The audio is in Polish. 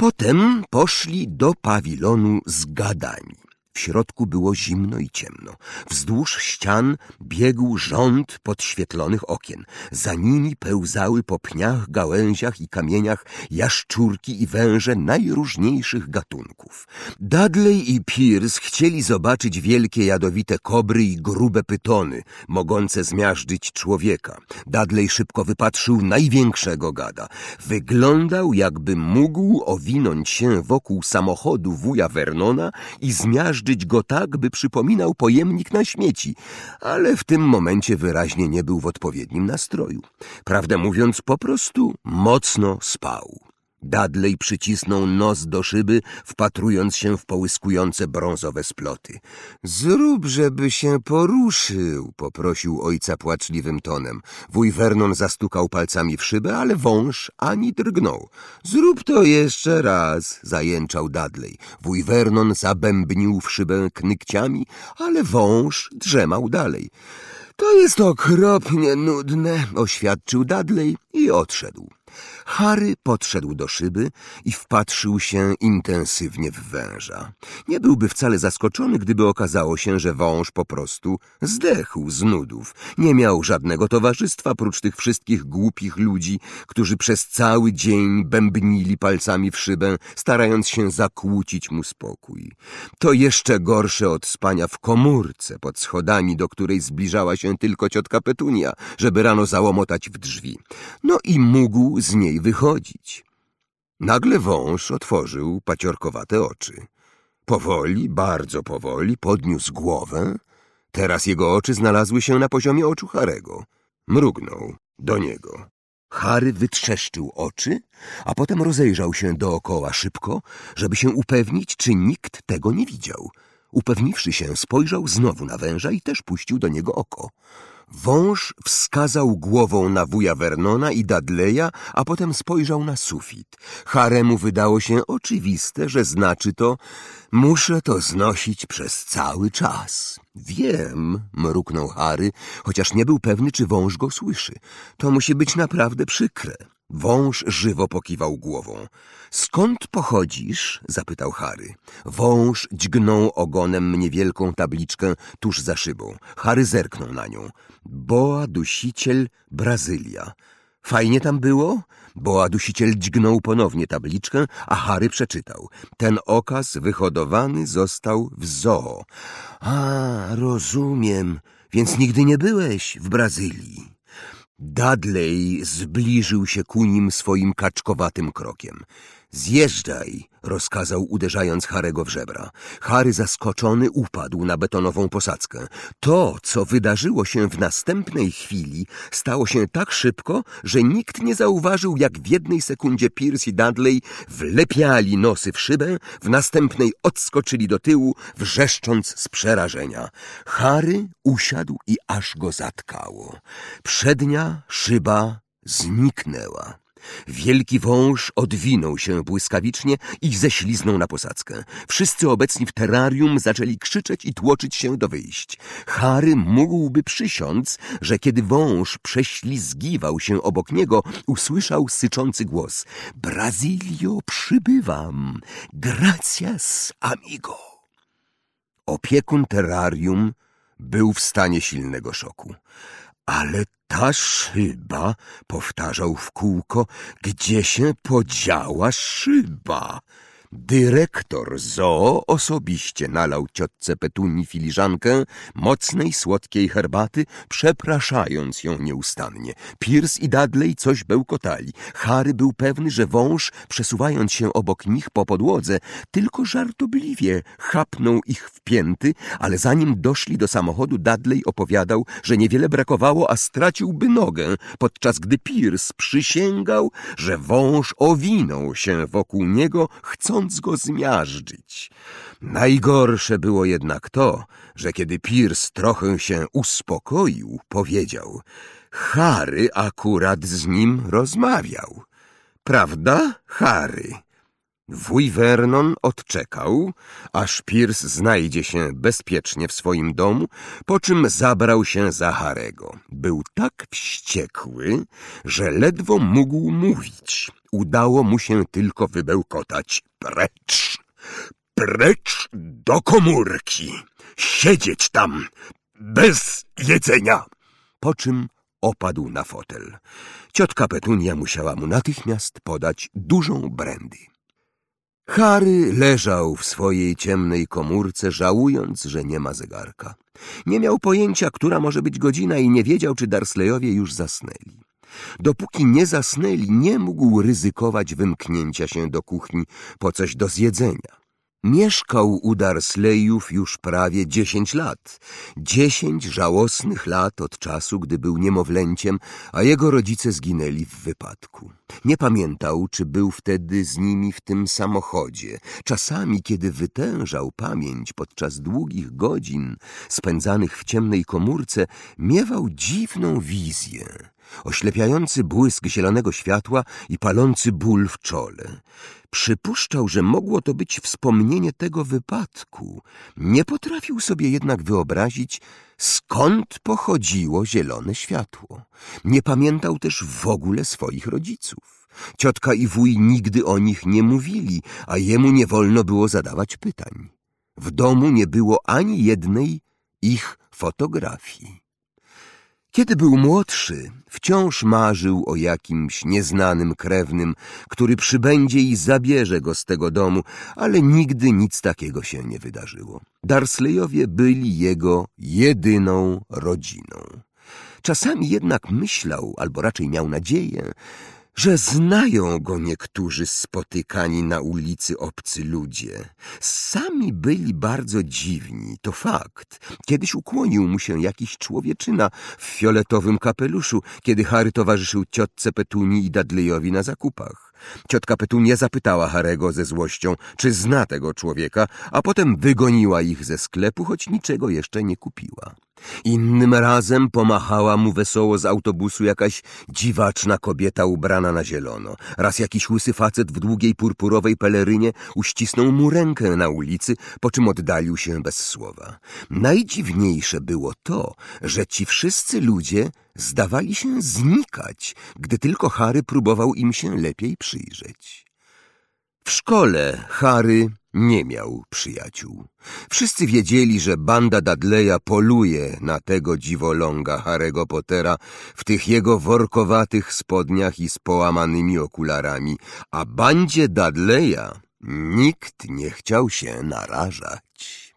Potem poszli do pawilonu z gadami. W środku było zimno i ciemno. Wzdłuż ścian biegł rząd podświetlonych okien. Za nimi pełzały po pniach, gałęziach i kamieniach jaszczurki i węże najróżniejszych gatunków. Dudley i Pierce chcieli zobaczyć wielkie jadowite kobry i grube pytony, mogące zmiażdżyć człowieka. Dudley szybko wypatrzył największego gada. Wyglądał, jakby mógł owinąć się wokół samochodu wuja Vernona i zmiażdżyć zmiażdżyć go tak, by przypominał pojemnik na śmieci, ale w tym momencie wyraźnie nie był w odpowiednim nastroju. Prawdę mówiąc, po prostu mocno spał. Dudley przycisnął nos do szyby, wpatrując się w połyskujące brązowe sploty. Zrób, żeby się poruszył, poprosił ojca płaczliwym tonem. Wuj Vernon zastukał palcami w szybę, ale wąż ani drgnął. Zrób to jeszcze raz, zajęczał Dudley. Wuj Vernon zabębnił w szybę knykciami, ale wąż drzemał dalej. To jest okropnie nudne, oświadczył Dudley i odszedł. Harry podszedł do szyby i wpatrzył się intensywnie w węża. Nie byłby wcale zaskoczony, gdyby okazało się, że wąż po prostu zdechł z nudów. Nie miał żadnego towarzystwa prócz tych wszystkich głupich ludzi, którzy przez cały dzień bębnili palcami w szybę, starając się zakłócić mu spokój. To jeszcze gorsze od spania w komórce pod schodami, do której zbliżała się tylko ciotka Petunia, żeby rano załomotać w drzwi. No i mógł z niej wychodzić. Nagle wąż otworzył paciorkowate oczy. Powoli, bardzo powoli podniósł głowę. Teraz jego oczy znalazły się na poziomie oczu Harego. Mrugnął do niego. Harry wytrzeszczył oczy, a potem rozejrzał się dookoła szybko, żeby się upewnić, czy nikt tego nie widział. Upewniwszy się, spojrzał znowu na węża i też puścił do niego oko. Wąż wskazał głową na wuja Vernona i Dudleya, a potem spojrzał na sufit. Haremu wydało się oczywiste, że znaczy to muszę to znosić przez cały czas. Wiem, mruknął Harry, chociaż nie był pewny, czy wąż go słyszy. To musi być naprawdę przykre. Wąż żywo pokiwał głową. Skąd pochodzisz? zapytał Harry. Wąż dźgnął ogonem niewielką tabliczkę tuż za szybą. Harry zerknął na nią. Boa dusiciel Brazylia. Fajnie tam było? Boa dusiciel dźgnął ponownie tabliczkę, a Harry przeczytał. Ten okaz wyhodowany został w zoo. A, rozumiem. Więc nigdy nie byłeś w Brazylii. Dudley zbliżył się ku nim swoim kaczkowatym krokiem. Zjeżdżaj, rozkazał uderzając Harego w żebra. Harry zaskoczony upadł na betonową posadzkę. To, co wydarzyło się w następnej chwili, stało się tak szybko, że nikt nie zauważył, jak w jednej sekundzie Pierce i Dudley wlepiali nosy w szybę, w następnej odskoczyli do tyłu, wrzeszcząc z przerażenia. Harry usiadł i aż go zatkało. Przednia szyba zniknęła. Wielki wąż odwinął się błyskawicznie i ześliznął na posadzkę. Wszyscy obecni w terrarium zaczęli krzyczeć i tłoczyć się do wyjść. Harry mógłby przysiąc, że kiedy wąż prześlizgiwał się obok niego, usłyszał syczący głos. Brazylio, przybywam. Gracias, amigo. Opiekun terrarium był w stanie silnego szoku. Ale ta szyba, powtarzał w kółko, gdzie się podziała szyba? Dyrektor zoo osobiście nalał ciotce Petunii filiżankę mocnej, słodkiej herbaty, przepraszając ją nieustannie. Pierce i Dudley coś bełkotali. Harry był pewny, że wąż, przesuwając się obok nich po podłodze, tylko żartobliwie chapnął ich w pięty, ale zanim doszli do samochodu, Dudley opowiadał, że niewiele brakowało, a straciłby nogę, podczas gdy Pierce przysięgał, że wąż owinął się wokół niego, chcąc chcąc go zmiażdżyć. Najgorsze było jednak to, że kiedy Pierce trochę się uspokoił, powiedział Harry akurat z nim rozmawiał. Prawda, Harry? Wuj Vernon odczekał, aż Pierce znajdzie się bezpiecznie w swoim domu, po czym zabrał się za Harego. Był tak wściekły, że ledwo mógł mówić. Udało mu się tylko wybełkotać. Precz, precz do komórki. Siedzieć tam, bez jedzenia. Po czym opadł na fotel. Ciotka Petunia musiała mu natychmiast podać dużą brandy. Harry leżał w swojej ciemnej komórce, żałując, że nie ma zegarka. Nie miał pojęcia, która może być godzina i nie wiedział, czy Darsleyowie już zasnęli. Dopóki nie zasnęli, nie mógł ryzykować wymknięcia się do kuchni po coś do zjedzenia. Mieszkał u Darsleyów już prawie dziesięć lat. Dziesięć żałosnych lat od czasu, gdy był niemowlęciem, a jego rodzice zginęli w wypadku. Nie pamiętał, czy był wtedy z nimi w tym samochodzie. Czasami, kiedy wytężał pamięć podczas długich godzin spędzanych w ciemnej komórce, miewał dziwną wizję. Oślepiający błysk zielonego światła i palący ból w czole. Przypuszczał, że mogło to być wspomnienie tego wypadku. Nie potrafił sobie jednak wyobrazić, skąd pochodziło zielone światło. Nie pamiętał też w ogóle swoich rodziców. Ciotka i wuj nigdy o nich nie mówili, a jemu nie wolno było zadawać pytań. W domu nie było ani jednej ich fotografii. Kiedy był młodszy, wciąż marzył o jakimś nieznanym krewnym, który przybędzie i zabierze go z tego domu, ale nigdy nic takiego się nie wydarzyło. Darsleyowie byli jego jedyną rodziną. Czasami jednak myślał, albo raczej miał nadzieję, że znają go niektórzy spotykani na ulicy obcy ludzie. Sami byli bardzo dziwni, to fakt. Kiedyś ukłonił mu się jakiś człowieczyna w fioletowym kapeluszu, kiedy Harry towarzyszył ciotce Petuni i Dudleyowi na zakupach. Ciotka Petunia zapytała Harego ze złością, czy zna tego człowieka, a potem wygoniła ich ze sklepu, choć niczego jeszcze nie kupiła. Innym razem pomachała mu wesoło z autobusu jakaś dziwaczna kobieta ubrana na zielono. Raz jakiś łysy facet w długiej purpurowej pelerynie uścisnął mu rękę na ulicy, po czym oddalił się bez słowa. Najdziwniejsze było to, że ci wszyscy ludzie zdawali się znikać, gdy tylko Harry próbował im się lepiej przyjrzeć. W szkole Harry nie miał przyjaciół. Wszyscy wiedzieli, że banda Dudleya poluje na tego dziwoląga Harry'ego Pottera w tych jego workowatych spodniach i z połamanymi okularami, a bandzie Dudleya nikt nie chciał się narażać.